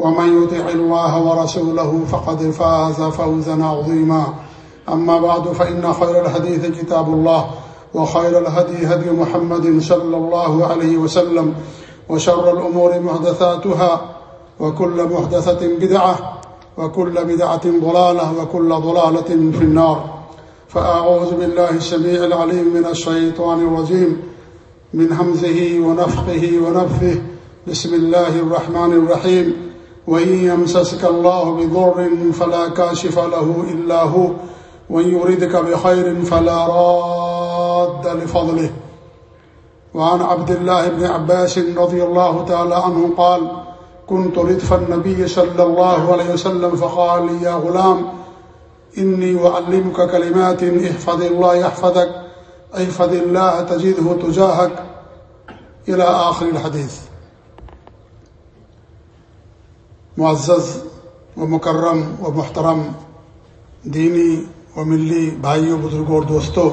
ومن يطع الله ورسوله فقد فاز فوزا عظيما. أما بعد، فإن خير الحديث كتاب الله، وخير الهدي هدي محمد صلى الله عليه وسلم، وشر الأمور محدثاتها، وكل محدثة بدعة، وكل بدعة ضلالة، وكل ضلالة في النار. فأعوذ بالله السميع العليم من الشيطان الرجيم، من همزه ونفقه ونفه بسم الله الرحمن الرحيم. وإن يمسسك الله بضر فلا كاشف له إلا هو وإن يردك بخير فلا راد لفضله وعن عبد الله بن عباس رضي الله تعالى عنه قال كنت ردف النبي صلى الله عليه وسلم فقال لي يا غلام، إني أعلمك كلمات احفظ الله يحفظك احفظ الله تجده تجاهك. إلى آخر الحديث. معزز و مکرم و محترم، دینی و ملی بھائیوں، بزرگوں اور دوستوں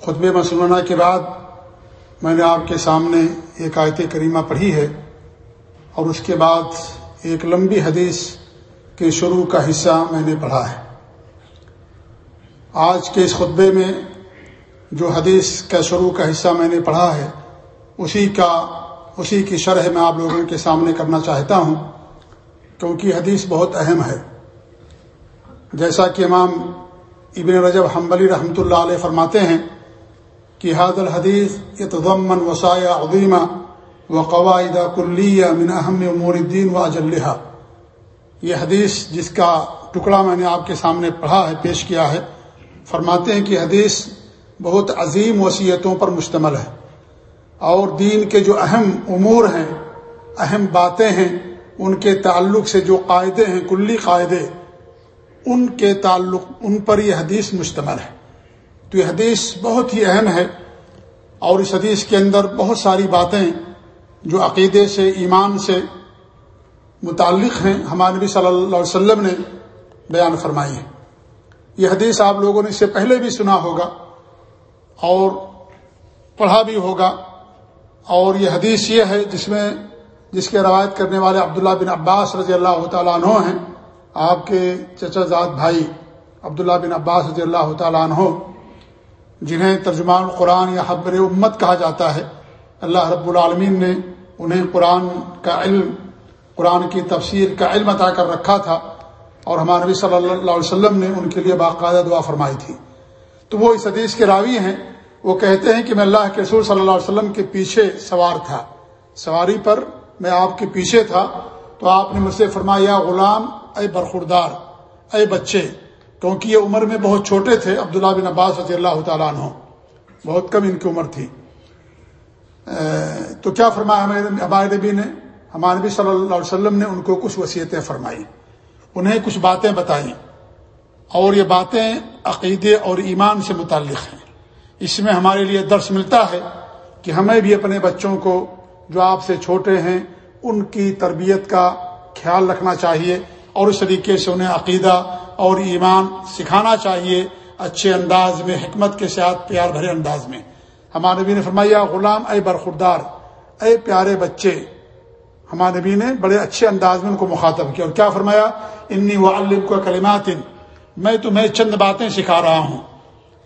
خطب مسلمانہ کے بعد میں نے آپ کے سامنے ایک آیت کریمہ پڑھی ہے اور اس کے بعد ایک لمبی حدیث کے شروع کا حصہ میں نے پڑھا ہے۔ آج کے اس خطبے میں جو حدیث کا شروع کا حصہ میں نے پڑھا ہے، اسی کا اسی کی شرح میں آپ لوگوں کے سامنے کرنا چاہتا ہوں، کیونکہ حدیث بہت اہم ہے۔ جیسا کہ امام ابن رجب حنبلی رحمۃ اللہ علیہ فرماتے ہیں کہ حاد الحدیث اتضمن وسایہ عدیمہ و قواعد کلیہ من اہم امور الدین و اجلحہ یہ حدیث جس کا ٹکڑا میں نے آپ کے سامنے پڑھا ہے، پیش کیا ہے، فرماتے ہیں کہ حدیث بہت عظیم وصیتوں پر مشتمل ہے۔ اور دین کے جو اہم امور ہیں، اہم باتیں ہیں، ان کے تعلق سے جو قاعدے ہیں، کلی قاعدے، ان کے تعلق، ان پر یہ حدیث مشتمل ہے۔ تو یہ حدیث بہت ہی اہم ہے اور اس حدیث کے اندر بہت ساری باتیں جو عقیدے سے، ایمان سے متعلق ہیں، ہمارے نبی صلی اللہ علیہ وسلم نے بیان فرمائی ہے یہ حدیث آپ لوگوں نے اس سے پہلے بھی سنا ہوگا اور پڑھا بھی ہوگا۔ اور یہ حدیث یہ ہے جس میں جس کے روایت کرنے والے عبداللہ بن عباس رضی اللہ تعالیٰ عنہ ہیں، آپ کے چچا زاد بھائی عبداللہ بن عباس رضی اللہ تعالیٰ عنہ، جنہیں ترجمان قرآن یا حبر امت کہا جاتا ہے۔ اللہ رب العالمین نے انہیں قرآن کا علم، قرآن کی تفسیر کا علم عطا کر رکھا تھا اور ہمارے نبی صلی اللہ علیہ وسلم نے ان کے لیے باقاعدہ دعا فرمائی تھی۔ تو وہ اس حدیث کے راوی ہیں وہ کہتے ہیں کہ میں اللہ کے رسول صلی اللہ علیہ وسلم کے پیچھے سوار تھا۔ سواری پر میں آپ کے پیچھے تھا۔ تو آپ نے مجھ سے فرمایا، غلام، اے برخوردار، اے بچے، کیونکہ یہ عمر میں بہت چھوٹے تھے، عبداللہ بن عباس رضی اللہ تعالیٰ عنہ۔ بہت کم ان کی عمر تھی۔ تو کیا فرمایا ہمارے ہمارے نبی نے؟ ہمارے نبی صلی اللہ علیہ وسلم نے ان کو کچھ وصیتیں فرمائی انہیں کچھ باتیں بتائیں۔ اور یہ باتیں عقیدے اور ایمان سے متعلق ہیں۔ اس میں ہمارے لیے درس ملتا ہے کہ ہمیں بھی اپنے بچوں کو جو آپ سے چھوٹے ہیں، ان کی تربیت کا خیال رکھنا چاہیے اور اس طریقے سے انہیں عقیدہ اور ایمان سکھانا چاہیے، اچھے انداز میں، حکمت کے ساتھ، پیار بھرے انداز میں۔ ہمارے نبی نے فرمایا، غلام، اے برخوردار، اے پیارے بچے، ہمارے نبی نے بڑے اچھے انداز میں ان کو مخاطب کیا اور کیا فرمایا؟ انی و علم کو کلمات میں تمہیں چند باتیں سکھا رہا ہوں۔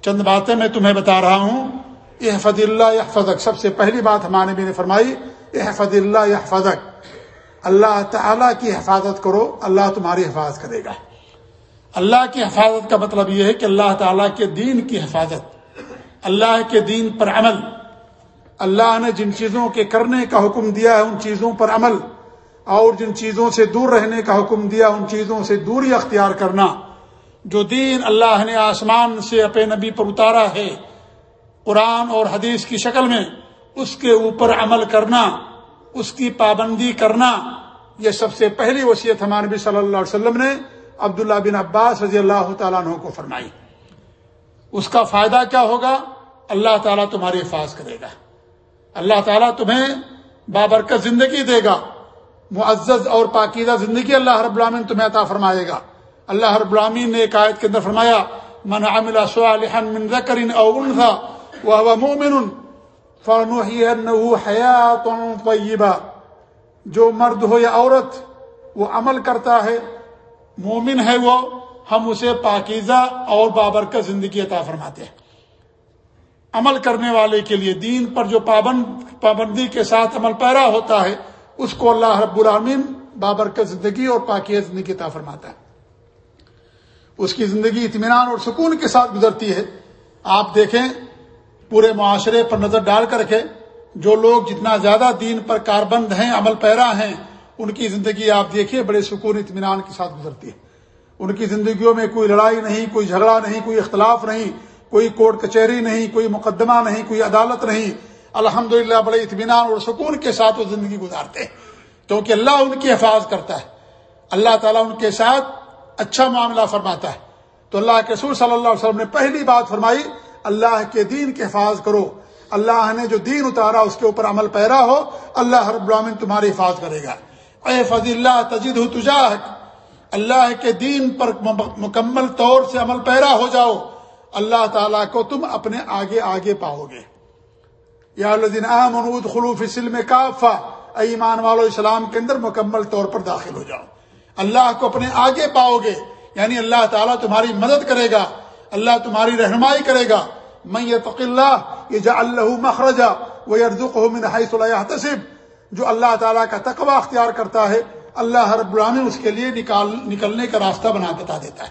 چند باتیں میں تمہیں بتا رہا ہوں۔ احفظ اللہ یحفظک۔ سب سے پہلی بات ہمارے نبی نے فرمائی، احفظ اللہ یحفظک۔ اللہ تعالیٰ کی حفاظت کرو، اللہ تمہاری حفاظت کرے گا۔ اللہ کی حفاظت کا مطلب یہ ہے کہ اللہ تعالیٰ کے دین کی حفاظت، اللہ کے دین پر عمل۔ اللہ نے جن چیزوں کے کرنے کا حکم دیا ہے، ان چیزوں پر عمل۔ اور جن چیزوں سے دور رہنے کا حکم دیا، ان چیزوں سے دوری اختیار کرنا۔ جو دین اللہ نے آسمان سے اپنے نبی پر اتارا ہے، قرآن اور حدیث کی شکل میں، اس کے اوپر عمل کرنا، اس کی پابندی کرنا، یہ سب سے پہلی وصیت ہمارے نبی صلی اللہ علیہ وسلم نے عبداللہ بن عباس رضی اللہ تعالیٰ عنہ کو فرمائی۔ اس کا فائدہ کیا ہوگا؟ اللہ تعالیٰ تمہاری حفاظ کرے گا۔ اللہ تعالیٰ تمہیں بابرکت زندگی دے گا۔ معزز اور پاکیزہ زندگی اللہ رب العالمین تمہیں عطا فرمائے گا۔ اللہ رب العالمین نے ایک آیت کے اندر فرمایا، من عمل صالحا من ذکر او انثى وهو مؤمن فلنحيينه حياه طيبه جو مرد ہو یا عورت، وہ عمل کرتا ہے، مومن ہے وہ، ہم اسے پاکیزہ اور بابرکت زندگی عطا فرماتے ہیں۔ عمل کرنے والے کے لیے دین پر جو پابند پابندی کے ساتھ عمل پیرا ہوتا ہے، اس کو اللہ رب العالمین بابرکت زندگی اور پاکی زندگی عطا فرماتا ہے۔ اس کی زندگی اطمینان اور سکون کے ساتھ گزرتی ہے۔ آپ دیکھیں، پورے معاشرے پر نظر ڈال کر کے جو لوگ جتنا زیادہ دین پر کاربند ہیں، عمل پیرا ہیں، ان کی زندگی آپ دیکھیے بڑے سکون، اطمینان کے ساتھ گزرتی ہے۔ ان کی زندگیوں میں کوئی لڑائی نہیں، کوئی جھگڑا نہیں، کوئی اختلاف نہیں، کوئی کورٹ کچہری نہیں، کوئی مقدمہ نہیں، کوئی عدالت نہیں۔ الحمد بڑے اطمینان اور سکون کے ساتھ وہ زندگی گزارتے ہیں۔ کیونکہ اللہ ان کی حفاظ کرتا ہے۔ اللہ تعالیٰ ان کے ساتھ اچھا معاملہ فرماتا ہے۔ تو اللہ کے سور صلی اللہ علیہ وسلم نے پہلی بات فرمائی، اللہ کے دین کے حفاظ کرو۔ اللہ نے جو دین اتارا، اس کے اوپر عمل پیرا ہو، اللہ رب العالمین تمہاری حفاظ کرے گا۔ اے فضی اللہ تجد تجاہک، اللہ کے دین پر مکمل طور سے عمل پیرا ہو جاؤ۔ اللہ تعالیٰ کو تم اپنے آگے آگے پاؤ گے۔ یا اللہ خلوف سلم کافا ایمان والو، اسلام کے اندر مکمل طور پر داخل ہو جاؤ۔ اللہ کو اپنے آگے پاؤ گے۔ یعنی اللہ تعالیٰ تمہاری مدد کرے گا، اللہ تمہاری رہنمائی کرے گا۔ میں یہ فق اللہ یہ جا اللہ مخرجہ وہ تصب جو اللہ تعالیٰ کا تقوی اختیار کرتا ہے، اللہ رب العالمین اس کے لیے نکال، نکلنے کا راستہ بنا بتا دیتا ہے۔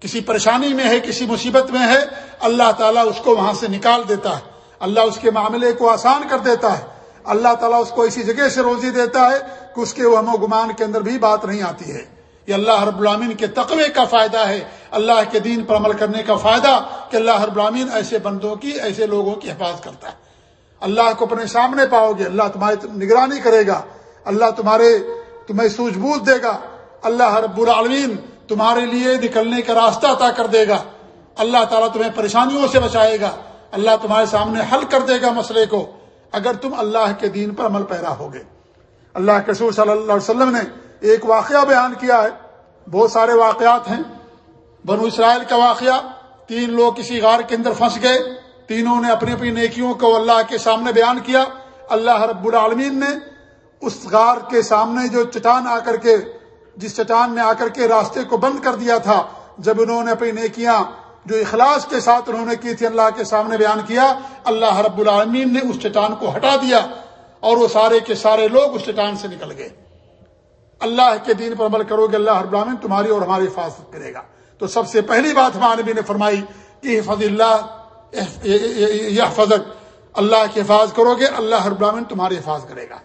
کسی پریشانی میں ہے، کسی مصیبت میں ہے، اللہ تعالیٰ اس کو وہاں سے نکال دیتا ہے۔ اللہ اس کے معاملے کو آسان کر دیتا ہے۔ اللہ تعالیٰ اس کو اسی جگہ سے روزی دیتا ہے کہ اس کے وہم و گمان کے اندر بھی بات نہیں آتی ہے۔ یہ اللہ رب العالمین کے تقوی کا فائدہ ہے، اللہ کے دین پر عمل کرنے کا فائدہ کہ اللہ رب العالمین ایسے بندوں کی، ایسے لوگوں کی حفاظت کرتا ہے۔ اللہ کو اپنے سامنے پاؤ گے، اللہ تمہاری نگرانی کرے گا، اللہ تمہارے، تمہیں سوجھ بوجھ دے گا۔ اللہ رب العالمین تمہارے لیے نکلنے کا راستہ عطا کر دے گا۔ اللہ تعالیٰ تمہیں پریشانیوں سے بچائے گا۔ اللہ تمہارے سامنے حل کر دے گا مسئلے کو۔ اگر تم اللہ کے دین پر عمل پیرا ہوگے۔ اللہ کے سور صلی اللہ علیہ وسلم نے ایک واقعہ بیان کیا ہے۔ بہت سارے واقعات ہیں۔ بنو اسرائیل کا واقعہ، تین لوگ کسی غار کے اندر پھنس گئے۔ تینوں نے اپنی اپنی نیکیوں کو اللہ کے سامنے بیان کیا۔ اللہ رب العالمین نے اس غار کے سامنے جو چٹان آ کر کے، جس چٹان نے آ کر کے راستے کو بند کر دیا تھا، جب انہوں نے اپنی نیکیاں جو اخلاص کے ساتھ انہوں نے کی تھی اللہ کے سامنے بیان کیا، اللہ رب العالمین نے اس چٹان کو ہٹا دیا اور وہ سارے کے سارے لوگ اس چٹان سے نکل گئے۔ اللہ کے دین پر عمل کرو گے، اللہ رب العالمین تمہاری اور ہماری حفاظت کرے گا۔ تو سب سے پہلی بات ہمارے نبی نے فرمائی کہ حفظ اللہ یہ فضل اللہ کی حفاظت کرو گے، اللہ رب العالمین تمہاری حفاظت کرے گا۔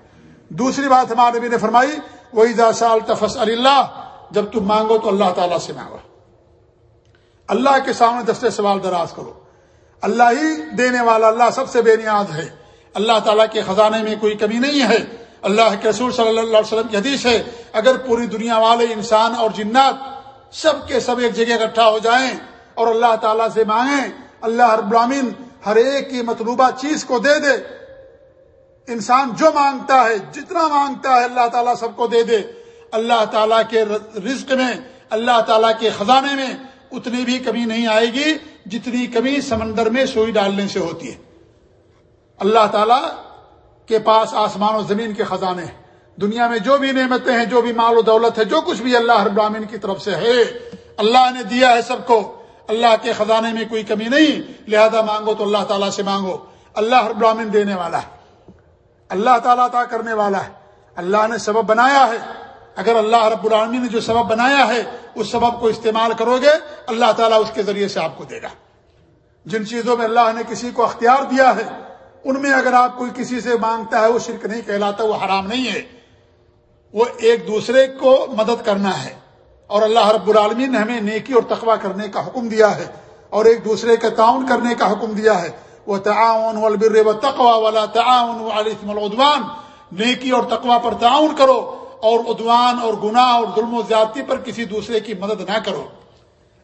دوسری بات ہمارے نبی نے فرمائی وہی سال تفس اللہ جب تم مانگو تو اللہ تعالیٰ سے مانگو۔ اللہ کے سامنے دستے سوال دراز کرو۔ اللہ ہی دینے والا اللہ سب سے بے نیاز ہے۔ اللہ تعالیٰ کے خزانے میں کوئی کمی نہیں ہے۔ اللہ کے رسول صلی اللہ علیہ وسلم کی حدیث ہے، اگر پوری دنیا والے انسان اور جنات سب کے سب ایک جگہ اکٹھا ہو جائیں اور اللہ تعالیٰ سے مانگیں، اللہ رب العالمین ہر ایک کی مطلوبہ چیز کو دے دے۔ انسان جو مانگتا ہے، جتنا مانگتا ہے، اللہ تعالیٰ سب کو دے دے۔ اللہ تعالیٰ کے رزق میں، اللہ تعالیٰ کے خزانے میں اتنی بھی کمی نہیں آئے گی جتنی کمی سمندر میں سوئی ڈالنے سے ہوتی ہے۔ اللہ تعالیٰ کے پاس آسمان و زمین کے خزانے ہیں۔ دنیا میں جو بھی نعمتیں ہیں، جو بھی مال و دولت ہے، جو کچھ بھی اللہ ہر براہین کی طرف سے ہے، اللہ نے دیا ہے سب کو۔ اللہ کے خزانے میں کوئی کمی نہیں، لہذا مانگو تو اللہ تعالیٰ سے مانگو۔ اللہ ہر براہین دینے والا ہے۔ اللہ تعالیٰ عطا کرنے والا ہے۔ اللہ نے سبب بنایا ہے۔ اگر اللہ رب العالمین نے جو سبب بنایا ہے، اس سبب کو استعمال کرو گے، اللہ تعالیٰ اس کے ذریعے سے آپ کو دے گا۔ جن چیزوں میں اللہ نے کسی کو اختیار دیا ہے، ان میں اگر آپ کوئی کسی سے مانگتا ہے، وہ شرک نہیں کہلاتا، وہ حرام نہیں ہے۔ وہ ایک دوسرے کو مدد کرنا ہے۔ اور اللہ رب العالمین نے ہمیں نیکی اور تقوی کرنے کا حکم دیا ہے۔ اور ایک دوسرے کا تعاون کرنے کا حکم دیا ہے۔ وہ تعاون والبر و تقوا والا تعاون والم نیکی اور تقوا پر تعاون کرو۔ اور ادوان اور گناہ اور ظلم و زیادتی پر کسی دوسرے کی مدد نہ کرو۔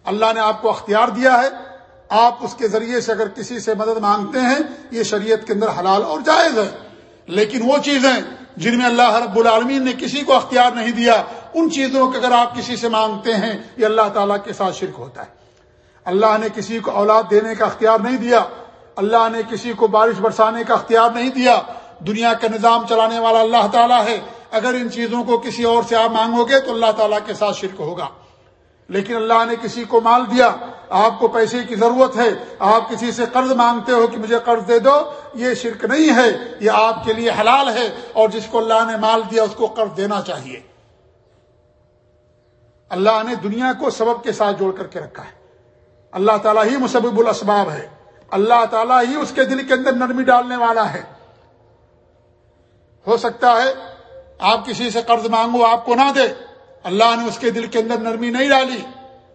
اللہ نے آپ کو اختیار دیا ہے۔ آپ اس کے ذریعے سے اگر کسی سے مدد مانگتے ہیں، یہ شریعت کے اندر حلال اور جائز ہے۔ لیکن وہ چیزیں جن میں اللہ رب العالمین نے کسی کو اختیار نہیں دیا، ان چیزوں کو اگر آپ کسی سے مانگتے ہیں، یہ اللہ تعالیٰ کے ساتھ شرک ہوتا ہے۔ اللہ نے کسی کو اولاد دینے کا اختیار نہیں دیا۔ اللہ نے کسی کو بارش برسانے کا اختیار نہیں دیا۔ دنیا کا نظام چلانے والا اللہ تعالیٰ ہے۔ اگر ان چیزوں کو کسی اور سے آپ مانگو گے تو اللہ تعالیٰ کے ساتھ شرک ہوگا۔ لیکن اللہ نے کسی کو مال دیا، آپ کو پیسے کی ضرورت ہے، آپ کسی سے قرض مانگتے ہو کہ مجھے قرض دے دو، یہ شرک نہیں ہے، یہ آپ کے لیے حلال ہے اور جس کو اللہ نے مال دیا اس کو قرض دینا چاہیے۔ اللہ نے دنیا کو سبب کے ساتھ جوڑ کر کے رکھا ہے۔ اللہ تعالیٰ ہی مسبب الاسباب ہے۔ اللہ تعالیٰ ہی اس کے دل کے اندر نرمی ڈالنے والا ہے۔ ہو سکتا ہے آپ کسی سے قرض مانگو، آپ کو نہ دے۔ اللہ نے اس کے دل کے اندر نرمی نہیں ڈالی۔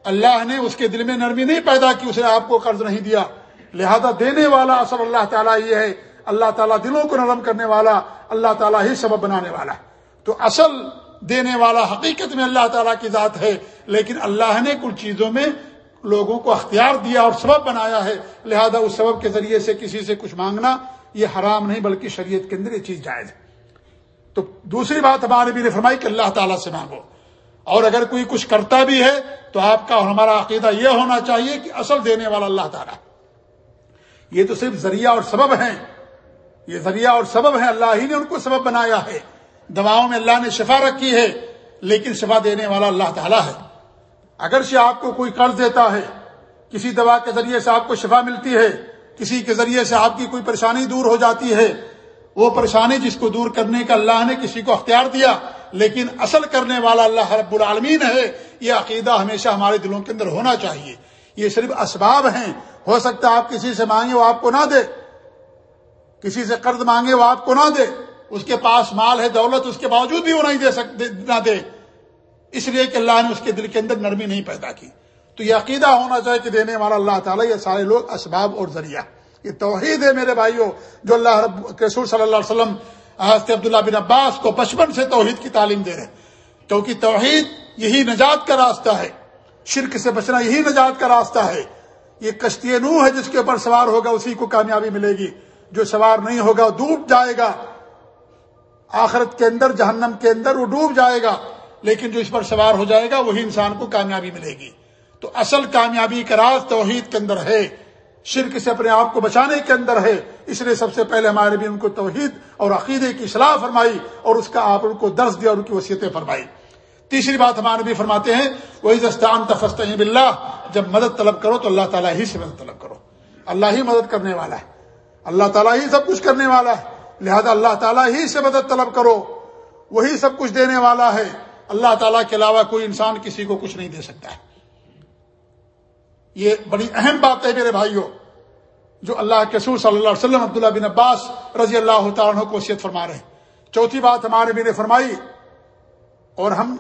اللہ نے اس کے دل میں نرمی نہیں پیدا کی، اسے آپ کو قرض نہیں دیا۔ لہذا دینے والا اصل اللہ تعالیٰ یہ ہے، اللہ تعالیٰ دلوں کو نرم کرنے والا، اللہ تعالیٰ ہی سبب بنانے والا۔ تو اصل دینے والا حقیقت میں اللہ تعالیٰ کی ذات ہے، لیکن اللہ نے کچھ چیزوں میں لوگوں کو اختیار دیا اور سبب بنایا ہے۔ لہذا اس سبب کے ذریعے سے کسی سے کچھ مانگنا، یہ حرام نہیں، بلکہ شریعت کے اندر یہ چیز جائز ہے۔ تو دوسری بات ہمارے بھی نے فرمائی کہ اللہ تعالیٰ سے مانگو۔ اور اگر کوئی کچھ کرتا بھی ہے تو آپ کا اور ہمارا عقیدہ یہ ہونا چاہیے کہ اصل دینے والا اللہ تعالیٰ۔ یہ تو صرف ذریعہ اور سبب ہیں۔ یہ ذریعہ اور سبب ہے اللہ ہی نے ان کو سبب بنایا ہے۔ دواؤں میں اللہ نے شفا رکھی ہے، لیکن شفا دینے والا اللہ تعالیٰ ہے۔ اگر سے آپ کو کوئی قرض دیتا ہے، کسی دوا کے ذریعے سے آپ کو شفا ملتی ہے، کسی کے ذریعے سے آپ کی کوئی پریشانی دور ہو جاتی ہے وہ پریشانی جس کو دور کرنے کا اللہ نے کسی کو اختیار دیا، لیکن اصل کرنے والا اللہ رب العالمین ہے، یہ عقیدہ ہمیشہ ہمارے دلوں کے اندر ہونا چاہیے۔ یہ صرف اسباب ہیں۔ ہو سکتا ہے آپ کسی سے مانگے وہ آپ کو نہ دے۔ کسی سے قرض مانگے وہ آپ کو نہ دے۔ اس کے پاس مال ہے، دولت اس کے باوجود بھی وہ نہیں دے سکتے نہ دے۔ اس لیے کہ اللہ نے اس کے دل کے اندر نرمی نہیں پیدا کی۔ تو یہ عقیدہ ہونا چاہیے کہ دینے والا اللہ تعالیٰ، یہ سارے لوگ اسباب اور ذریعہ۔ یہ توحید ہے میرے بھائیوں جو اللہ رب رسول صلی اللہ علیہ وسلم، حضرت عبداللہ بن عباس کو بچپن سے توحید کی تعلیم دے رہے کیونکہ توحید یہی نجات کا راستہ ہے۔ شرک سے بچنا یہی نجات کا راستہ ہے۔ یہ کشتی نو ہے جس کے اوپر سوار ہوگا، اسی کو کامیابی ملے گی۔ جو سوار نہیں ہوگا، وہ ڈوب جائے گا۔ آخرت کے اندر، جہنم کے اندر وہ ڈوب جائے گا۔ لیکن جو اس پر سوار ہو جائے گا، وہی انسان کو کامیابی ملے گی۔ تو اصل کامیابی کا راز توحید کے اندر ہے۔ شرک سے اپنے آپ کو بچانے کے اندر ہے۔ اس لیے سب سے پہلے ہمارے بھی ان کو توحید اور عقیدے کی اصلاح فرمائی اور اس کا آپ ان کو درس دیا اور ان کی وصیتیں فرمائی۔ تیسری بات ہمارے بھی فرماتے ہیں وہی دستان تفست بلّہ جب مدد طلب کرو تو اللہ تعالیٰ ہی سے مدد طلب کرو۔ اللہ ہی مدد کرنے والا ہے۔ اللہ تعالیٰ ہی سب کچھ کرنے والا ہے۔ لہذا اللہ تعالیٰ ہی سے مدد طلب کرو۔ وہی سب کچھ دینے والا ہے۔ اللہ تعالیٰ کے علاوہ کوئی انسان کسی کو کچھ نہیں دے سکتا ہے۔ یہ بڑی اہم بات ہے میرے بھائیوں، جو اللہ کے سور صلی اللہ علیہ وسلم عبداللہ بن عباس رضی اللہ تعالیٰ کو وصیت فرما رہے ہیں۔ چوتھی بات ہمارے بھی نے فرمائی، اور ہم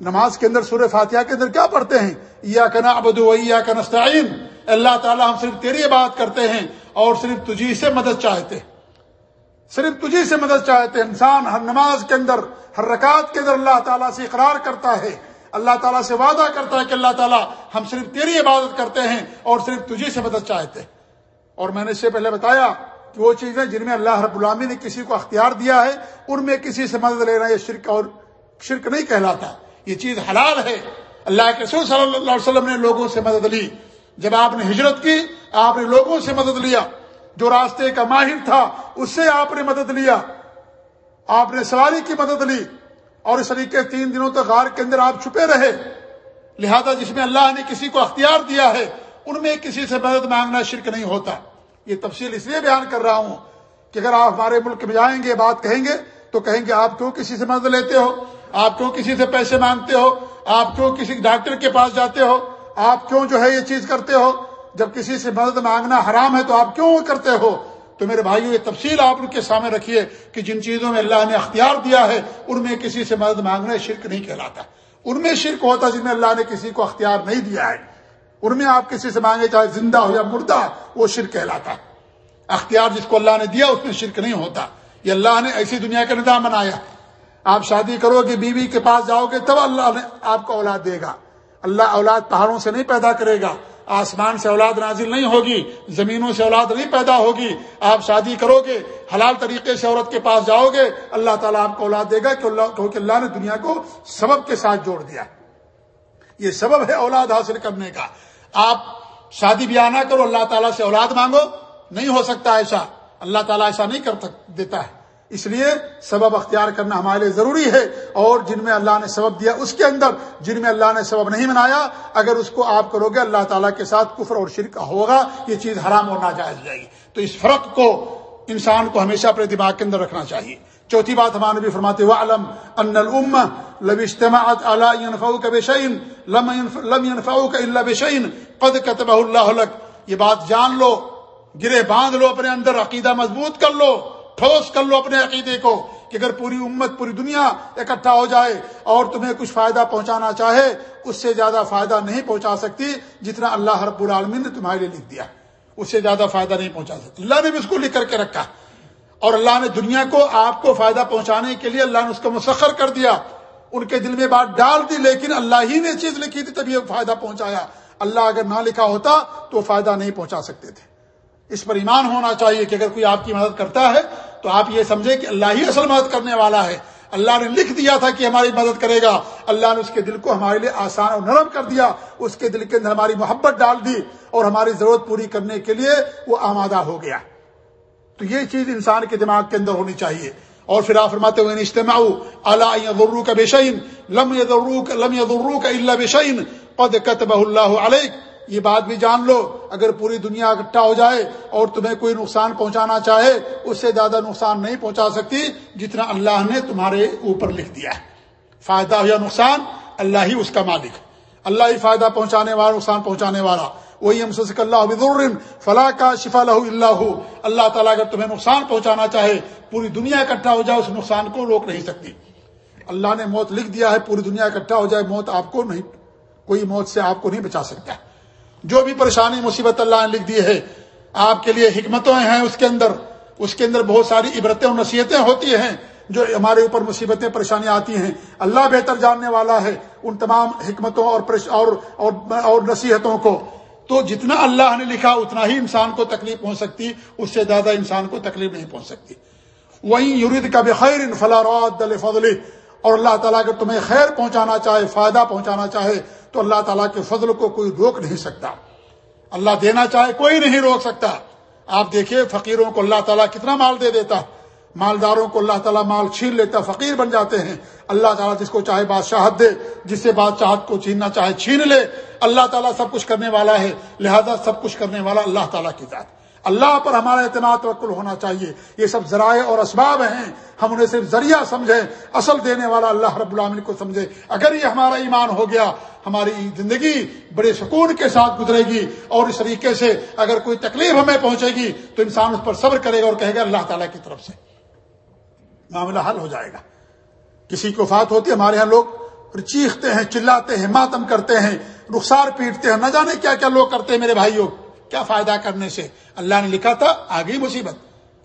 نماز کے اندر سورہ فاتحہ کے اندر کیا پڑھتے ہیں؟ یا کنا ابد یا کنستعین اللہ تعالیٰ، ہم صرف تیری بات کرتے ہیں اور صرف تجھی سے مدد چاہتے ہیں۔ صرف تجھی سے مدد چاہتے ہیں۔ انسان ہر نماز کے اندر، ہر رکعت کے اندر اللہ تعالیٰ سے اقرار کرتا ہے۔ اللہ تعالیٰ سے وعدہ کرتا ہے کہ اللہ تعالیٰ ہم صرف تیری عبادت کرتے ہیں اور صرف تجھی سے مدد چاہتے ہیں۔ اور میں نے اس سے پہلے بتایا کہ وہ چیزیں جن میں اللہ رب العامی نے کسی کو اختیار دیا ہے، ان میں کسی سے مدد لینا یہ شرک اور شرک نہیں کہلاتا۔ یہ چیز حلال ہے۔ اللہ کے رسول صلی اللہ علیہ وسلم نے لوگوں سے مدد لی۔ جب آپ نے ہجرت کی، آپ نے لوگوں سے مدد لیا۔ جو راستے کا ماہر تھا، اس سے آپ نے مدد لیا۔ آپ نے سواری کی مدد لی۔ اور اس طریقے تین دنوں تک غار کے اندر آپ چھپے رہے۔ لہذا جس میں اللہ نے کسی کو اختیار دیا ہے، ان میں کسی سے مدد مانگنا شرک نہیں ہوتا۔ یہ تفصیل اس لیے بیان کر رہا ہوں کہ اگر آپ ہمارے ملک میں جائیں گے بات کہیں گے، تو کہیں گے آپ کیوں کسی سے مدد لیتے ہو؟ آپ کیوں کسی سے پیسے مانگتے ہو؟ آپ کیوں کسی ڈاکٹر کے پاس جاتے ہو؟ آپ کیوں جو ہے یہ چیز کرتے ہو؟ جب کسی سے مدد مانگنا حرام ہے تو آپ کیوں کرتے ہو؟ تو میرے بھائیو، یہ تفصیل آپ ان کے سامنے رکھیے کہ جن چیزوں میں اللہ نے اختیار دیا ہے، ان میں کسی سے مدد مانگنا شرک نہیں کہلاتا۔ ان میں شرک ہوتا جن میں اللہ نے کسی کو اختیار نہیں دیا ہے۔ ان میں آپ کسی سے مانگے چاہے زندہ ہو یا مردہ، وہ شرک کہلاتا۔ ہے اختیار جس کو اللہ نے دیا، اس میں شرک نہیں ہوتا۔ یہ اللہ نے ایسی دنیا کا نظام بنایا۔ آپ شادی کرو گے، بیوی کے پاس جاؤ گے، تب اللہ نے آپ کو اولاد دے گا۔ اللہ اولاد پہاڑوں سے نہیں پیدا کرے گا۔ آسمان سے اولاد نازل نہیں ہوگی، زمینوں سے اولاد نہیں پیدا ہوگی، آپ شادی کرو گے، حلال طریقے سے عورت کے پاس جاؤ گے، اللہ تعالیٰ آپ کو اولاد دے گا کہ اللہ کیونکہ اللہ نے دنیا کو سبب کے ساتھ جوڑ دیا۔ یہ سبب ہے اولاد حاصل کرنے کا۔ آپ شادی بیاہ نہ کرو، اللہ تعالیٰ سے اولاد مانگو، نہیں ہو سکتا ایسا۔ اللہ تعالیٰ ایسا نہیں کر دیتا ہے۔ اس لیے سبب اختیار کرنا ہمارے لیے ضروری ہے اور جن میں اللہ نے سبب دیا اس کے اندر، جن میں اللہ نے سبب نہیں بنایا، اگر اس کو آپ کرو گے اللہ تعالیٰ کے ساتھ کفر اور شرک ہوگا، یہ چیز حرام اور ناجائز جائے گی۔ تو اس فرق کو، انسان کو ہمیشہ اپنے دماغ کے اندر رکھنا چاہیے۔ چوتھی بات ہمارے بھی فرماتے وہ علم ان الم لب اجتماعت اللہ کا بشعین لم ينفعوا کا اللہ بشعین قد کتب اللہ یہ بات جان لو، گرے باندھ لو اپنے اندر، عقیدہ مضبوط کر لو۔ ٹھوس کر لو اپنے عقیدے کو کہ اگر پوری امت، پوری دنیا اکٹھا ہو جائے اور تمہیں کچھ فائدہ پہنچانا چاہے، اس سے زیادہ فائدہ نہیں پہنچا سکتی جتنا اللہ رب العالمین نے تمہارے لیے لکھ دیا۔ اس سے زیادہ فائدہ نہیں پہنچا سکتی۔ اللہ نے بھی اس کو لکھ کر کے رکھا۔ اور اللہ نے دنیا کو، آپ کو فائدہ پہنچانے کے لیے اللہ نے اس کو مسخر کر دیا۔ ان کے دل میں بات ڈال دی، لیکن اللہ ہی نے چیز لکھی تھی، تبھی فائدہ پہنچایا۔ اللہ اگر نہ لکھا ہوتا تو فائدہ نہیں پہنچا سکتے تھے۔ اس پر ایمان ہونا چاہیے کہ اگر کوئی آپ کی مدد کرتا ہے، تو آپ یہ سمجھیں کہ اللہ ہی اصل مدد کرنے والا ہے۔ اللہ نے لکھ دیا تھا کہ ہماری مدد کرے گا۔ اللہ نے اس کے دل کو ہمارے لیے آسان اور نرم کر دیا۔ اس کے دل کے اندر ہماری محبت ڈال دی اور ہماری ضرورت پوری کرنے کے لیے وہ آمادہ ہو گیا۔ تو یہ چیز انسان کے دماغ کے اندر ہونی چاہیے۔ اور پھر آپ فرماتے ہوئے اجتماع اللہ ضرور کا بے شعین لم لم ضرور کا اللہ بے شعین قد کتب اللہ علیہ یہ بات بھی جان لو، اگر پوری دنیا اکٹھا ہو جائے اور تمہیں کوئی نقصان پہنچانا چاہے، اس سے زیادہ نقصان نہیں پہنچا سکتی جتنا اللہ نے تمہارے اوپر لکھ دیا ہے۔ فائدہ یا نقصان، اللہ ہی اس کا مالک۔ اللہ ہی فائدہ پہنچانے والا، نقصان پہنچانے والا۔ وہی ہم سسک اللہ فلاح کا شفا لہ اللہ اللہ تعالیٰ اگر تمہیں نقصان پہنچانا چاہے، پوری دنیا اکٹھا ہو جائے، اس نقصان کو روک نہیں سکتی۔ اللہ نے موت لکھ دیا ہے، پوری دنیا اکٹھا ہو جائے، موت آپ کو نہیں، کوئی موت سے آپ کو نہیں بچا سکتا۔ جو بھی پریشانی مصیبت اللہ نے لکھ دی ہے آپ کے لیے حکمتیں ہیں اس کے اندر۔ اس کے اندر بہت ساری عبرتیں اور نصیحتیں ہوتی ہیں جو ہمارے اوپر مصیبتیں پریشانیاں آتی ہیں۔ اللہ بہتر جاننے والا ہے ان تمام حکمتوں اور اور, اور, اور نصیحتوں کو۔ تو جتنا اللہ نے لکھا اتنا ہی انسان کو تکلیف پہنچ سکتی اس سے زیادہ انسان کو تکلیف نہیں پہنچ سکتی۔ وہیں یورید کا بخیر دل فضل اور اللہ تعالیٰ اگر تمہیں خیر پہنچانا چاہے فائدہ پہنچانا چاہے تو اللہ تعالیٰ کے فضل کو کوئی روک نہیں سکتا۔ اللہ دینا چاہے کوئی نہیں روک سکتا۔ آپ دیکھیے فقیروں کو اللہ تعالیٰ کتنا مال دے دیتا۔ مالداروں کو اللہ تعالیٰ مال چھین لیتا، فقیر بن جاتے ہیں۔ اللہ تعالیٰ جس کو چاہے بادشاہت دے، جس سے بادشاہت کو چھیننا چاہے چھین لے۔ اللہ تعالیٰ سب کچھ کرنے والا ہے، لہذا سب کچھ کرنے والا اللہ تعالیٰ کی ذات۔ اللہ پر ہمارا اعتماد توکل ہونا چاہیے۔ یہ سب ذرائع اور اسباب ہیں۔ ہم انہیں صرف ذریعہ سمجھیں۔ اصل دینے والا اللہ رب العامن کو سمجھے۔ اگر یہ ہمارا ایمان ہو گیا، ہماری زندگی بڑے سکون کے ساتھ گزرے گی اور اس طریقے سے اگر کوئی تکلیف ہمیں پہنچے گی، تو انسان اس پر صبر کرے گا اور کہے گا، اللہ تعالیٰ کی طرف سے معاملہ حل ہو جائے گا۔ کسی کو فات ہوتی ہے، ہمارے یہاں لوگ چیختے ہیں، چلاتے ہیں، ماتم کرتے ہیں، رخسار پیٹتے ہیں، نہ جانے کیا کیا لوگ کرتے ہیں میرے بھائیوں۔ کیا فائدہ کرنے سے؟ اللہ نے لکھا تھا، آگے مصیبت۔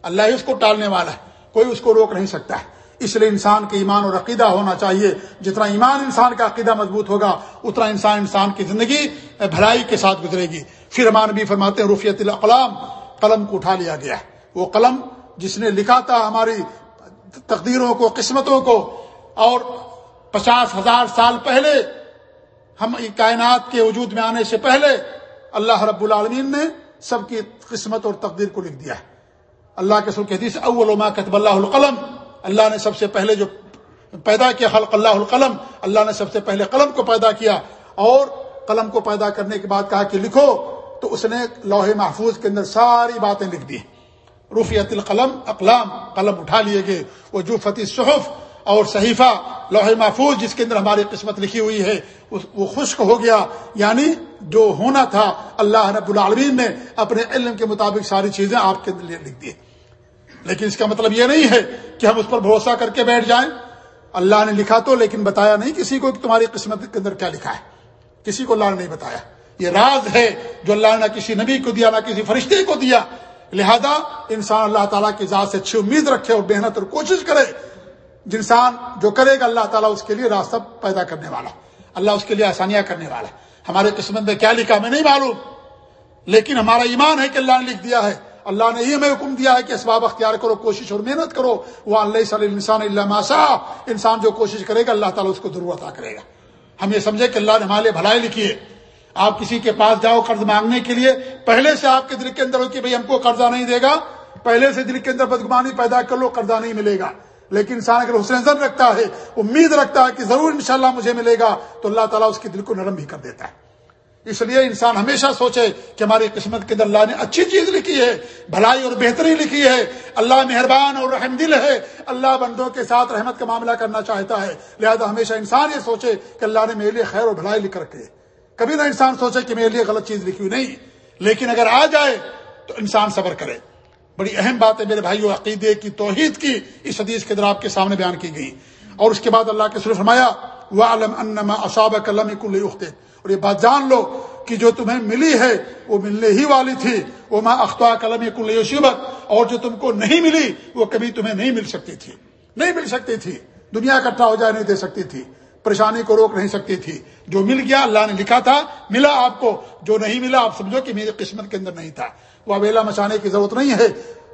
اللہ ہی اس کو ٹالنے والا ہے۔ کوئی اس کو روک نہیں سکتا ہے۔ اس لیے انسان کے ایمان اور عقیدہ ہونا چاہیے۔ جتنا ایمان انسان کا عقیدہ مضبوط ہوگا، اتنا انسان انسان کی زندگی بھلائی کے ساتھ گزرے گی۔ پھر امان بھی فرماتے ہیں رفیت القلام قلم کو اٹھا لیا گیا وہ قلم جس نے لکھا تھا ہماری تقدیروں کو، قسمتوں کو، اور پچاس ہزار سال پہلے، ہم کائنات کے وجود میں آنے سے پہلے اللہ رب العالمین نے سب کی قسمت اور تقدیر کو لکھ دیا ہے۔ اللہ کے سر حدیث اول ما کتب اللہ القلم۔ اللہ نے سب سے پہلے جو پیدا کیا خلق اللہ القلم، اللہ نے سب سے پہلے قلم کو پیدا کیا۔ اور قلم کو پیدا کرنے کے بعد کہا کہ لکھو، تو اس نے لوہے محفوظ کے اندر ساری باتیں لکھ دی۔ رفیت القلم، اقلام، قلم اٹھا لیے گئے۔ وہ جو فتح صحف اور صحیفہ لوہے محفوظ جس کے اندر ہماری قسمت لکھی ہوئی ہے وہ خشک ہو گیا۔ یعنی جو ہونا تھا، اللہ رب العالمین نے اپنے علم کے مطابق ساری چیزیں آپ کے لیے لکھ دی لیکن اس کا مطلب یہ نہیں ہے کہ ہم اس پر بھروسہ کر کے بیٹھ جائیں۔ اللہ نے لکھا تو، لیکن بتایا نہیں کسی کو کہ تمہاری قسمت کے اندر کیا لکھا ہے۔ کسی کو اللہ نے نہیں بتایا۔ یہ راز ہے جو اللہ نے کسی نبی کو دیا، نہ کسی فرشتے کو دیا۔ لہذا انسان اللہ تعالیٰ کی ذات سے اچھی امید رکھے اور محنت اور کوشش کرے۔ انسان جو کرے گا اللہ تعالیٰ اس کے لیے راستہ پیدا کرنے والا اللہ اس کے لیے آسانیاں کرنے والا ہمارے قسمت میں کیا لکھا میں نہیں معلوم۔ لیکن ہمارا ایمان ہے کہ اللہ نے لکھ دیا ہے۔ اللہ نے یہ ہمیں حکم دیا ہے کہ اسباب اختیار کرو، کوشش اور محنت کرو۔ وہ اللہ صلی انسان اللہ ماسا انسان جو کوشش کرے گا اللہ تعالیٰ اس کو ضرور عطا کرے گا۔ ہم یہ سمجھے کہ اللہ نے ہمارے بھلائی لکھی ہے۔ آپ کسی کے پاس جاؤ قرض مانگنے کے لیے، پہلے سے آپ کے دل کے اندر ہو کہ بھائی ہم کو قرضہ نہیں دے گا، پہلے سے دل کے اندر بدگمانی پیدا کر لو، قرضہ نہیں ملے گا۔ لیکن انسان اگر حسن زن رکھتا ہے، امید رکھتا ہے کہ ضرور انشاءاللہ مجھے ملے گا، تو اللہ تعالیٰ اس کے دل کو نرم بھی کر دیتا ہے۔ اس لیے انسان ہمیشہ سوچے کہ ہماری قسمت کے اندر اللہ نے اچھی چیز لکھی ہے، بھلائی اور بہتری لکھی ہے۔ اللہ مہربان اور رحم دل ہے۔ اللہ بندوں کے ساتھ رحمت کا معاملہ کرنا چاہتا ہے۔ لہذا ہمیشہ انسان یہ سوچے کہ اللہ نے میرے لیے خیر اور بھلائی لکھ رکھے کبھی نہ انسان سوچے کہ میرے لیے غلط چیز لکھی ہوئی نہیں۔ لیکن اگر آ جائے تو انسان صبر کرے۔ بڑی اہم بات ہے میرے بھائیو، عقیدے کی توحید کی اس حدیث کے در آپ کے سامنے بیان کی گئی اور اس کے بعد اللہ کے سر فرمایا وہ علم انما اصاب کلم کل اور یہ بات جان لو کہ جو تمہیں ملی ہے، وہ ملنے ہی والی تھی۔ وہ ماں اختوا کلم کل اور جو تم کو نہیں ملی، وہ کبھی تمہیں نہیں مل سکتی تھی۔ نہیں مل سکتی تھی۔ دنیا اکٹھا ہو جائے نہیں دے سکتی تھی۔ پریشانی کو روک نہیں سکتی تھی۔ جو مل گیا، اللہ نے لکھا تھا، ملا آپ کو۔ جو نہیں ملا، آپ سمجھو کہ میری قسمت کے اندر نہیں تھا۔ وہ اویلا مچانے کی ضرورت نہیں ہے،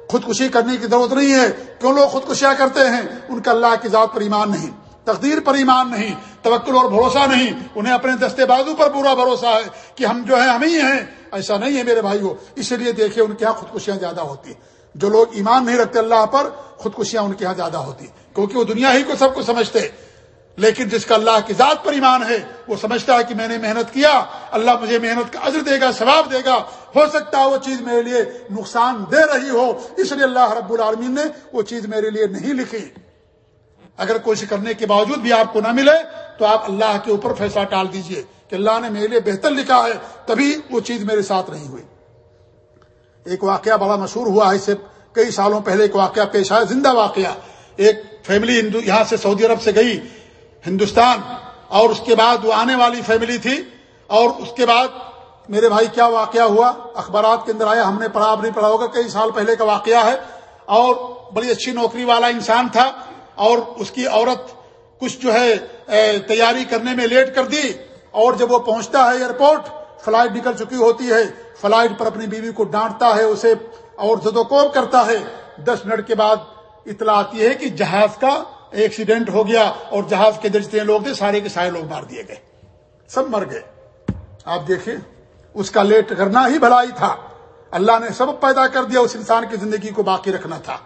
خودکشی کرنے کی ضرورت نہیں ہے۔ کیوں لوگ خودکشیاں کرتے ہیں؟ ان کا اللہ کی ذات پر ایمان نہیں، تقدیر پر ایمان نہیں، توکل اور بھروسہ نہیں۔ انہیں اپنے دستے بازو پر پورا بھروسہ ہے کہ ہم جو ہیں، ہم ہی ہیں۔ ایسا نہیں ہے میرے بھائیوں اس لیے دیکھیں ان کے یہاں خودکشیاں زیادہ ہوتی جو لوگ ایمان نہیں رکھتے اللہ پر، خودکشیاں ان کے یہاں زیادہ ہوتی کیونکہ وہ دنیا ہی کو سب کو سمجھتے لیکن جس کا اللہ کی ذات پر ایمان ہے، وہ سمجھتا ہے کہ میں نے محنت کیا، اللہ مجھے محنت کا عزر دے گا، ثواب دے گا۔ ہو سکتا ہے وہ چیز میرے لیے نقصان دے رہی ہو، اس لیے اللہ رب العالمین نے وہ چیز میرے لیے نہیں لکھی۔ اگر کوشش کرنے کے باوجود بھی آپ کو نہ ملے، تو آپ اللہ کے اوپر فیصلہ ٹال دیجیے کہ اللہ نے میرے لیے بہتر لکھا ہے، تبھی وہ چیز میرے ساتھ نہیں ہوئی۔ ایک واقعہ بڑا مشہور ہوا ہے اس سے کئی سالوں پہلے ایک واقعہ پیش آیا، زندہ واقعہ۔ ایک فیملی ہندو یہاں سے سعودی عرب سے گئی۔ ہندوستان، اور اس کے بعد وہ آنے والی فیملی تھی، اور اس کے بعد میرے بھائی کیا واقعہ ہوا؟ اخبارات کے اندر آیا، ہم نے پڑھا اب نہیں پڑھا ہوگا، کئی سال پہلے کا واقعہ ہے، اور بڑی اچھی نوکری والا انسان تھا، اور اس کی عورت کچھ جو ہے تیاری کرنے میں لیٹ کر دی، اور جب وہ پہنچتا ہے ایئرپورٹ فلائٹ نکل چکی ہوتی ہے فلائٹ پر اپنی بیوی کو ڈانٹتا ہے، اسے اور زدوکوب کرتا ہے۔ دس منٹ کے بعد اطلاع آتی ہے کہ جہاز کا ایکسیڈنٹ ہو گیا اور جہاز کے جتنے لوگ تھے، سارے کے سارے لوگ مار دیے گئے۔ سب مر گئے۔ آپ دیکھیں، اس کا لیٹ کرنا ہی بھلائی تھا۔ اللہ نے سب پیدا کر دیا، اس انسان کی زندگی کو باقی رکھنا تھا۔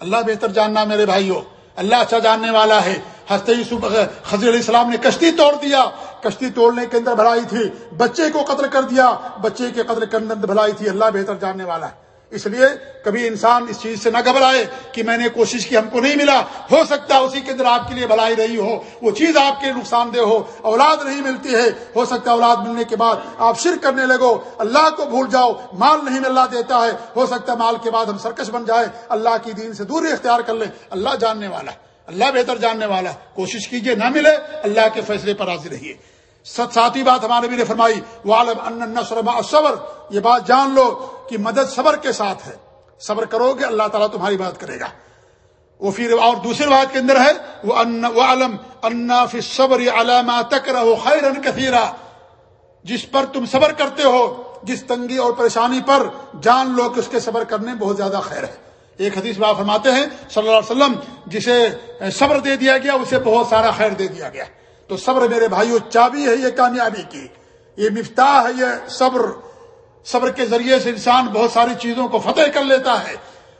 اللہ بہتر جاننا میرے بھائیوں، اللہ اچھا جاننے والا ہے۔ ہنستے یوسف خزیر علیہ السلام نے کشتی توڑ دیا، کشتی توڑنے کے اندر بھلائی تھی۔ بچے کو قتل کر دیا، بچے کے قتل کے اندر بھلائی تھی۔ اللہ بہتر جاننے والا ہے۔ اس لیے کبھی انسان اس چیز سے نہ گھبرائے کہ میں نے کوشش کی، ہم کو نہیں ملا۔ ہو سکتا اسی کے اندر آپ کے لیے بھلائی رہی ہو۔ وہ چیز آپ کے نقصان دہ ہو۔ اولاد نہیں ملتی ہے۔ ہو سکتا اولاد ملنے کے بعد آپ شرک کرنے لگو۔ اللہ کو بھول جاؤ۔ مال نہیں اللہ دیتا ہے۔ ہو سکتا ہے مال کے بعد ہم سرکش بن جائے۔ اللہ کی دین سے دوری اختیار کر لیں۔ اللہ جاننے والا اللہ بہتر جاننے والا کوشش کیجیے، نہ ملے۔ اللہ کے فیصلے پر حاضر رہیے۔ ساتھی بات ہمارے بھی نے فرمائی صبر یہ بات جان لو۔ کہ مدد صبر کے ساتھ ہے۔ صبر کرو گے، اللہ تعالیٰ تمہاری بات کرے گا۔ وہ پھر اور دوسری بات کے اندر ہے، وہ علم انا فی صبر علامہ تک رہو خیر کثیرہ۔ جس پر تم صبر کرتے ہو، جس تنگی اور پریشانی پر جان لو کہ اس کے صبر کرنے بہت زیادہ خیر ہے۔ ایک حدیث بات فرماتے ہیں، صلی اللہ علیہ وسلم، جسے صبر دے دیا گیا، اسے بہت سارا خیر دے دیا گیا۔ تو صبر میرے بھائیو، چابی ہے یہ کامیابی کی۔ یہ مفتاح ہے، یہ صبر۔ صبر کے ذریعے سے انسان بہت ساری چیزوں کو فتح کر لیتا ہے۔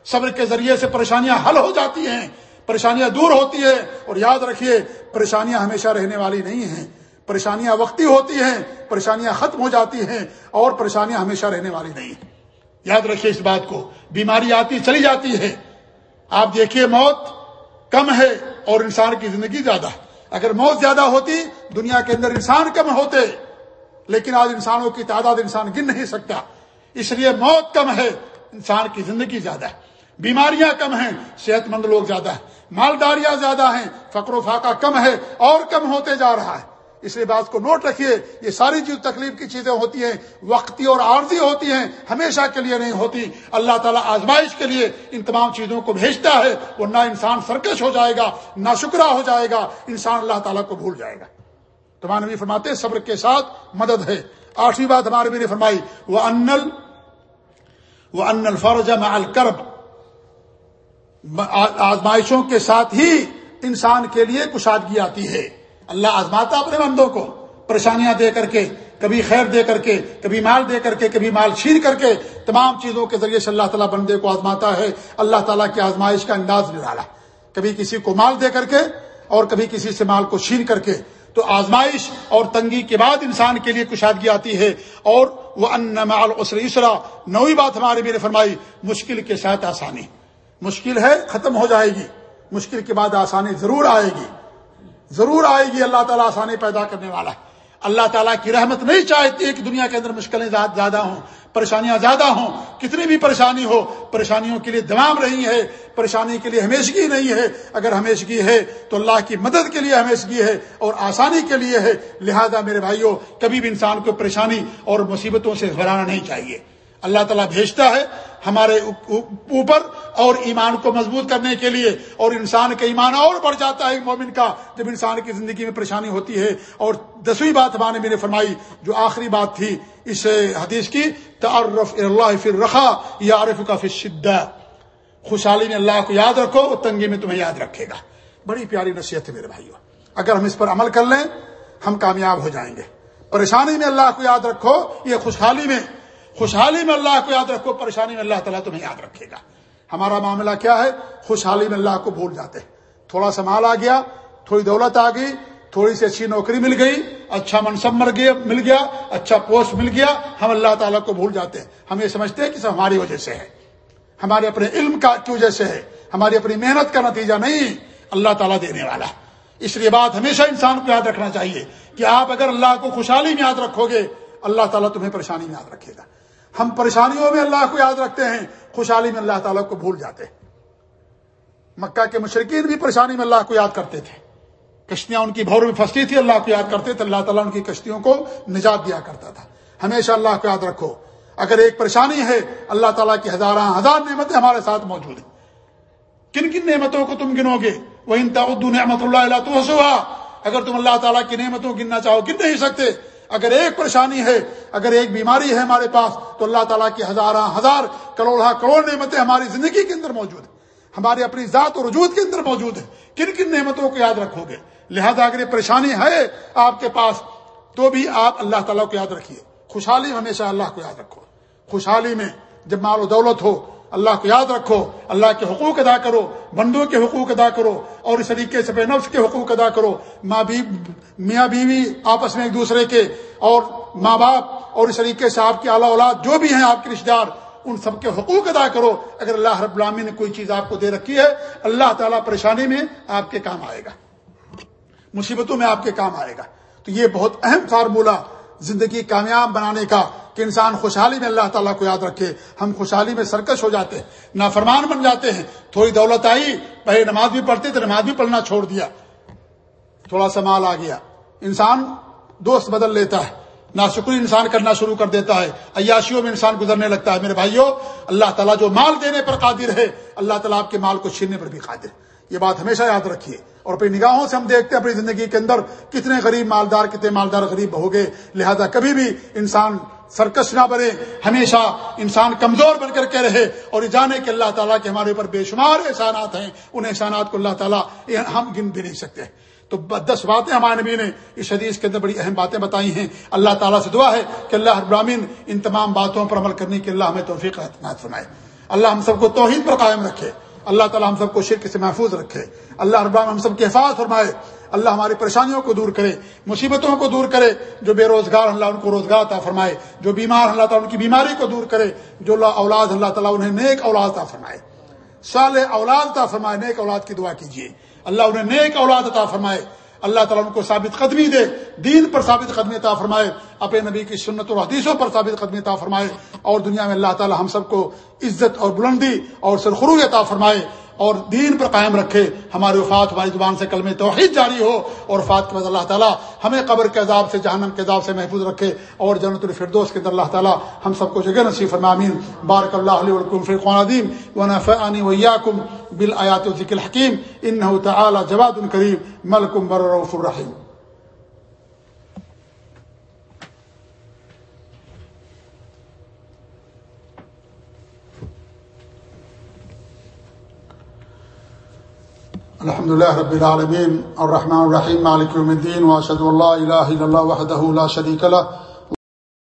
صبر کے ذریعے سے پریشانیاں حل ہو جاتی ہیں۔ پریشانیاں دور ہوتی ہیں۔ اور یاد رکھیے، پریشانیاں ہمیشہ رہنے والی نہیں ہیں۔ پریشانیاں وقتی ہوتی ہیں، پریشانیاں ختم ہو جاتی ہیں اور پریشانیاں ہمیشہ رہنے والی نہیں۔ ہیں یاد رکھیے اس بات کو، بیماری آتی چلی جاتی ہے۔ آپ دیکھیے، موت کم ہے اور انسان کی زندگی زیادہ۔ اگر موت زیادہ ہوتی، دنیا کے اندر انسان کم ہوتے۔ لیکن آج انسانوں کی تعداد انسان گن نہیں سکتا۔ اس لیے موت کم ہے، انسان کی زندگی زیادہ ہے۔ بیماریاں کم ہیں، صحت مند لوگ زیادہ ہیں۔ مالداریاں زیادہ ہیں، فقر و فاقہ کم ہے، اور کم ہوتے جا رہا ہے۔ اس لیے بات کو نوٹ رکھیے، یہ ساری چیز تکلیف کی چیزیں ہوتی ہیں، وقتی اور عارضی ہوتی ہیں، ہمیشہ کے لیے نہیں ہوتی۔ اللہ تعالیٰ آزمائش کے لیے ان تمام چیزوں کو بھیجتا ہے، وہ نہ انسان سرکش ہو جائے گا، نہ شکرا ہو جائے گا، انسان اللہ تعالیٰ کو بھول جائے گا۔ تمہارے نبی فرماتے صبر کے ساتھ مدد ہے۔ آٹھویں بات ہمارے بھی نے فرمائی وہ انل وہ انل فرج الکرب آزمائشوں کے ساتھ ہی انسان کے لیے کشادگی آتی ہے۔ اللہ آزماتا اپنے بندوں کو، پریشانیاں دے کر کے، کبھی خیر دے کر کے، کبھی مال دے کر کے، کبھی مال چھین کر کے۔ تمام چیزوں کے ذریعے سے اللہ تعالیٰ بندے کو آزماتا ہے۔ اللہ تعالیٰ کی آزمائش کا انداز نرالا کبھی کسی کو مال دے کر کے اور کبھی کسی سے مال کو چھین کر کے۔ تو آزمائش اور تنگی کے بعد انسان کے لیے کشادگی آتی ہے اور وہ ان مال اسرا نویں بات ہمارے بھی نے فرمائی، مشکل کے ساتھ آسانی۔ مشکل ہے، ختم ہو جائے گی۔ مشکل کے بعد آسانی ضرور آئے گی۔ ضرور آئے گی، اللہ تعالیٰ آسانی پیدا کرنے والا ہے۔ اللہ تعالیٰ کی رحمت نہیں چاہتی کہ دنیا کے اندر مشکلیں زیادہ ہوں۔ پریشانیاں زیادہ ہوں، کتنی بھی پریشانی ہو، پریشانیوں کے لیے دمام رہی ہے، پریشانی کے لیے ہمیشگی نہیں ہے۔ اگر ہمیشگی ہے تو اللہ کی مدد کے لیے ہمیشگی ہے اور آسانی کے لیے ہے۔ لہذا میرے بھائیوں کبھی بھی انسان کو پریشانی اور مصیبتوں سے گھبرانا نہیں چاہیے۔ اللہ تعالیٰ بھیجتا ہے ہمارے اوپر اور ایمان کو مضبوط کرنے کے لیے اور انسان کا ایمان اور بڑھ جاتا ہے مومن کا جب انسان کی زندگی میں پریشانی ہوتی ہے اور دسویں بات ہمارے میں نے فرمائی جو آخری بات تھی اس حدیث کی، تعرف اللہ فر رخا یا عارف کا فر شدہ خوشحالی میں اللہ کو یاد رکھو وہ تنگی میں تمہیں یاد رکھے گا۔ بڑی پیاری نصیحت ہے میرے بھائیوں اگر ہم اس پر عمل کر لیں، ہم کامیاب ہو جائیں گے۔ پریشانی میں اللہ کو یاد رکھو، یہ خوشحالی میں خوشحالی میں اللہ کو یاد رکھو، پریشانی میں اللہ تعالیٰ تمہیں یاد رکھے گا۔ ہمارا معاملہ کیا ہے؟ خوشحالی میں اللہ کو بھول جاتے ہیں۔ تھوڑا سا مال آ گیا، تھوڑی دولت آ گئی، تھوڑی سی اچھی نوکری مل گئی اچھا منصب مر گیا، مل گیا اچھا پوسٹ مل گیا، ہم اللہ تعالیٰ کو بھول جاتے ہیں۔ ہم یہ سمجھتے ہیں کہ سب ہماری وجہ سے ہے۔ ہمارے اپنے علم کا کی وجہ سے ہے؟ ہماری اپنی محنت کا نتیجہ نہیں۔ اللہ تعالیٰ دینے والا۔ اس لیے بات ہمیشہ انسان کو یاد رکھنا چاہیے کہ آپ اگر اللہ کو خوشحالی میں یاد رکھو گے، اللہ تعالیٰ تمہیں پریشانی میں یاد رکھے گا۔ ہم پریشانیوں میں اللہ کو یاد رکھتے ہیں، خوشحالی میں اللہ تعالیٰ کو بھول جاتے ہیں۔ مکہ کے مشرقین بھی پریشانی میں اللہ کو یاد کرتے تھے۔ کشتیاں ان کی بھور میں پھنستی تھی، اللہ کو یاد کرتے تھے، اللہ تعالیٰ ان کی کشتیوں کو نجات دیا کرتا تھا۔ ہمیشہ اللہ کو یاد رکھو، اگر ایک پریشانی ہے، اللہ تعالیٰ کی ہزار ہزار نعمتیں ہمارے ساتھ موجود ہیں۔ کن کن نعمتوں کو تم گنو گے وہ ان نعمت اللہ اللہ تو اگر تم اللہ تعالیٰ کی نعمتوں گننا چاہو، گن نہیں سکتے۔ اگر ایک پریشانی ہے، اگر ایک بیماری ہے ہمارے پاس، تو اللہ تعالیٰ کی ہزار ہزار کروڑ کروڑ نعمتیں ہماری زندگی کے اندر موجود ہیں۔ ہماری اپنی ذات اور وجود کے اندر موجود ہیں۔ کن کن نعمتوں کو یاد رکھو گے؟ لہذا اگر یہ پریشانی ہے آپ کے پاس، تو بھی آپ اللہ تعالیٰ کو یاد رکھیے۔ خوشحالی ہمیشہ اللہ کو یاد رکھو۔ خوشحالی میں جب مال و دولت ہو اللہ کو یاد رکھو، اللہ کے حقوق ادا کرو، بندوں کے حقوق ادا کرو اور اس طریقے سے بے نفس کے حقوق ادا کرو۔ ماں بی، میاں بیوی آپس میں ایک دوسرے کے اور ماں باپ اور اس طریقے سے آپ کی اعلیٰ اولاد جو بھی ہیں آپ کے رشتے دار، ان سب کے حقوق ادا کرو۔ اگر اللہ رب العامی نے کوئی چیز آپ کو دے رکھی ہے، اللہ تعالیٰ پریشانی میں آپ کے کام آئے گا۔ مصیبتوں میں آپ کے کام آئے گا۔ تو یہ بہت اہم فارمولہ زندگی کامیاب بنانے کا کہ انسان خوشحالی میں اللہ تعالیٰ کو یاد رکھے، ہم خوشحالی میں سرکش ہو جاتے ہیں، نافرمان بن جاتے ہیں، تھوڑی دولت آئی، پہلے نماز بھی پڑھتے تھے، نماز بھی پڑھنا چھوڑ دیا۔ تھوڑا سا مال آ گیا۔ انسان دوست بدل لیتا ہے، ناشکری انسان کرنا شروع کر دیتا ہے، عیاشیوں میں انسان گزرنے لگتا ہے۔ میرے بھائیوں، اللہ تعالیٰ جو مال دینے پر قادر ہے، اللہ تعالیٰ آپ کے مال کو چھیننے پر بھی قادر یہ بات ہمیشہ یاد رکھیے۔ اور اپنی نگاہوں سے ہم دیکھتے ہیں اپنی زندگی کے اندر کتنے غریب مالدار، کتنے مالدار غریب ہو گئے لہذا کبھی بھی انسان سرکش نہ بنے، ہمیشہ انسان کمزور بن کر کے رہے اور جانے کہ اللہ تعالیٰ کے ہمارے اوپر بے شمار احسانات ہیں۔ ان احسانات کو اللہ تعالیٰ ہم گن بھی نہیں سکتے۔ تو دس باتیں ہمارے نبی نے اس حدیث کے اندر بڑی اہم باتیں بتائی ہیں۔ اللہ تعالیٰ سے دعا ہے کہ اللہ ابراہین ان تمام باتوں پر عمل کرنے کے اللہ ہمیں توفیق سنائے اللہ ہم سب کو توحید پر قائم رکھے۔ اللہ تعالیٰ ہم سب کو شرک سے محفوظ رکھے۔ اللہ ابراہم ہم سب کی حفاظت فرمائے۔ اللہ ہماری پریشانیوں کو دور کرے، مصیبتوں کو دور کرے، جو بے روزگار اللہ ان کو روزگار عطا فرمائے، جو بیمار اللہ تعالیٰ ان کی بیماری کو دور کرے، جو اللہ اولاد اللہ تعالیٰ انہیں نیک اولاد عطا فرمائے۔ سال اولاد عطا فرمائے، نیک اولاد کی دعا کیجیے۔ اللہ انہیں نیک اولاد عطا فرمائے۔ اللہ تعالیٰ ان کو ثابت قدمی دے، دین پر ثابت قدمی عطا فرمائے۔ اپنے نبی کی سنت اور حدیثوں پر ثابت قدمی عطا فرمائے اور دنیا میں اللہ تعالیٰ ہم سب کو عزت اور بلندی اور سرخرو عطا فرمائے اور دین پر قائم رکھے، ہماری وفات ہماری زبان سے کلم توحید جاری ہو اور وفات کے بعد اللہ تعالیٰ ہمیں قبر کے عذاب سے، جہنم کے عذاب سے محفوظ رکھے اور جنت الفردوس کے اندر اللہ تعالیٰ ہم سب کو جگہ نصیف فرمامین بارک اللہ علیہ فرقان عدیم ونفعنی ویاکم بالآیات و ذکر الحکیم، انہو تعالی جواد کریم ملکم بررف الرحیم الحمد لله رب العالمين الرحمن الرحيم مالك يوم الدين واشهد ان لا اله الا الله وحده لا شريك له